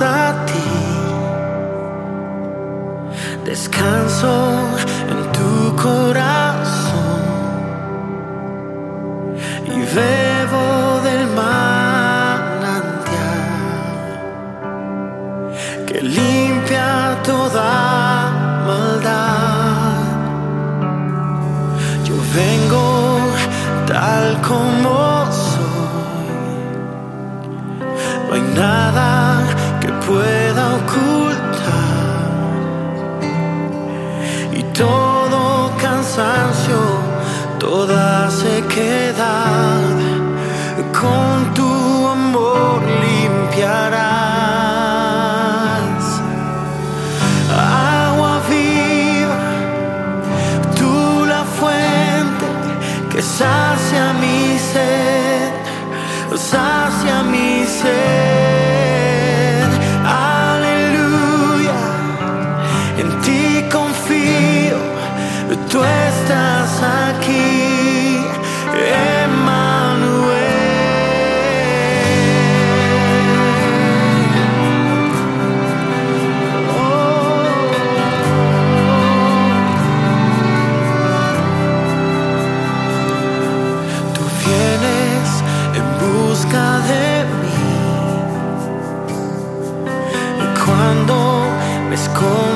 a ti. Descanso pueda ocultar. Y todo cansancio, toda sequedad, con tu amor limpiarás. Agua viva, tú la fuente que sacia mi sed, sacia mi sed. tú estás aquí, Emmanuel. Oh, oh, oh. Tú vienes en busca de mí. Y cuando me escondes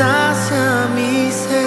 passasse a me ser.